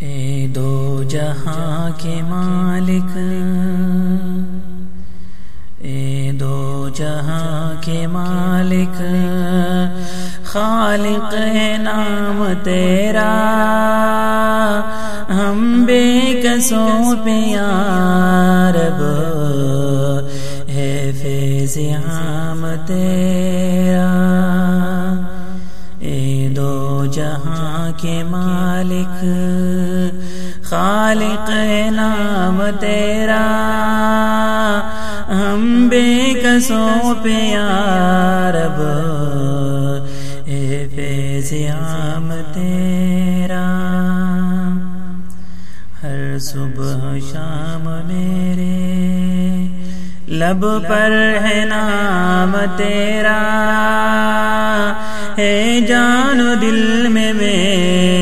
اے دو جہاں کے مالک، اے دو جہاں کے مالک، خالق ہے نام تیرا۔ ہم بے کسوں پیارب ہے، فیض عام تیرا۔ اے دو جہاں کے مالک خالق نام تیرا۔ ہم بے کسوں پیارب اے فیض عام تیرا۔ ہر صبح شام میرے لب پر ہے نام تیرا۔ ہے جان دل میں میرے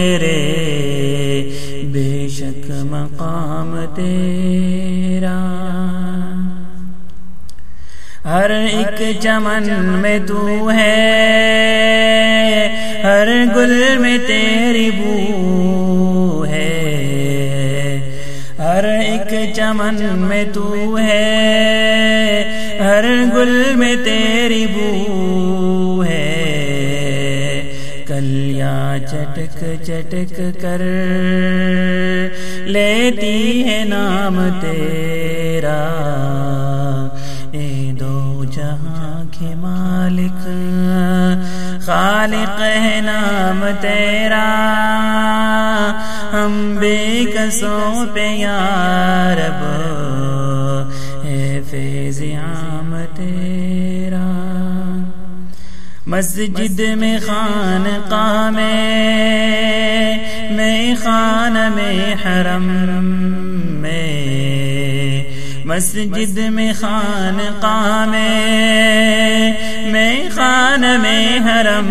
بے شک مقام تیرا۔ ہر ایک چمن میں تو ہے، ہر گل میں تیری بو ہے۔ ہر ایک چمن میں تو ہے، ہر گل میں تیری بو ہے۔ کلیا چٹک چٹک کر لیتی ہے نام تیرا۔ اے دو جہاں کے مالک، خالق ہے نام تیرا۔ ہم بے کسوں پہ یارب مسجد میں خان میں میں خان میں حرم میں۔ مسجد میں خان میں میں خان میں حرم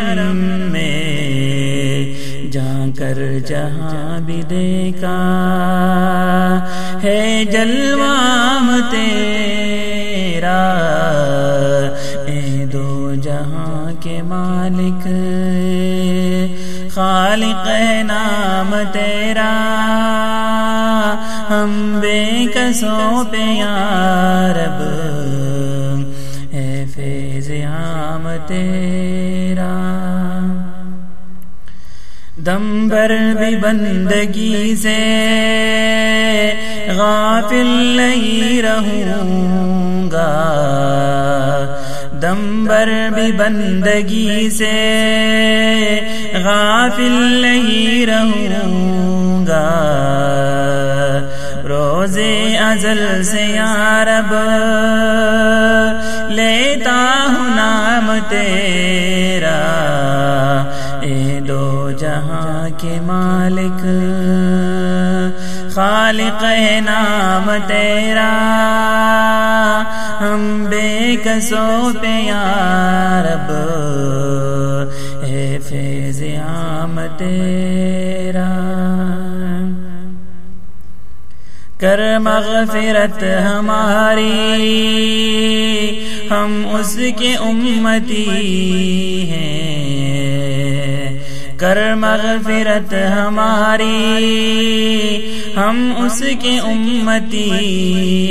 میں۔ جا کر جہاں بھی دیکھا ہے جلوام تیرا۔ خالق ہے نام تیرا۔ ہم بے کسوں پہ یارب اے فیض عام تیرا۔ دمبر بھی بندگی سے غافل نہیں رہوں گا۔ دمبر بھی بندگی سے غافل نہیں رہوں گا۔ روزے ازل سے یارب لیتا ہوں نام تیرا۔ اے دو جہاں کے مالک، خالق ہے نام تیرا۔ ہم بے کسوں پہ یارب اے فیض عام تیرا۔ کر مغفرت ہماری، ہم اس کے امتی ہیں۔ کر مغفرت ہماری، ہم اس کے امتی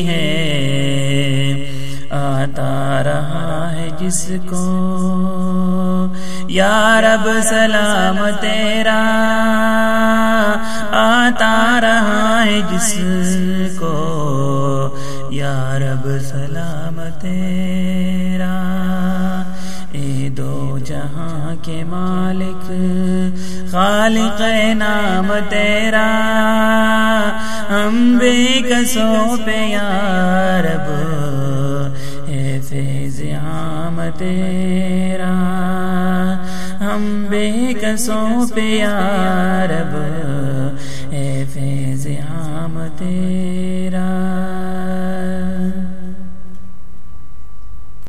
ہیں۔ آتا رہا ہے جس کو۔ یا رب سلام تیرا۔ آتا رہا ہے جس کو۔ یا رب سلام تیرا۔ اے دو جہاں کے مالک، خالق نام تیرا۔ ہم بے کسوں پہ یارب اے تیرا ہم بے کسوں پہ یارب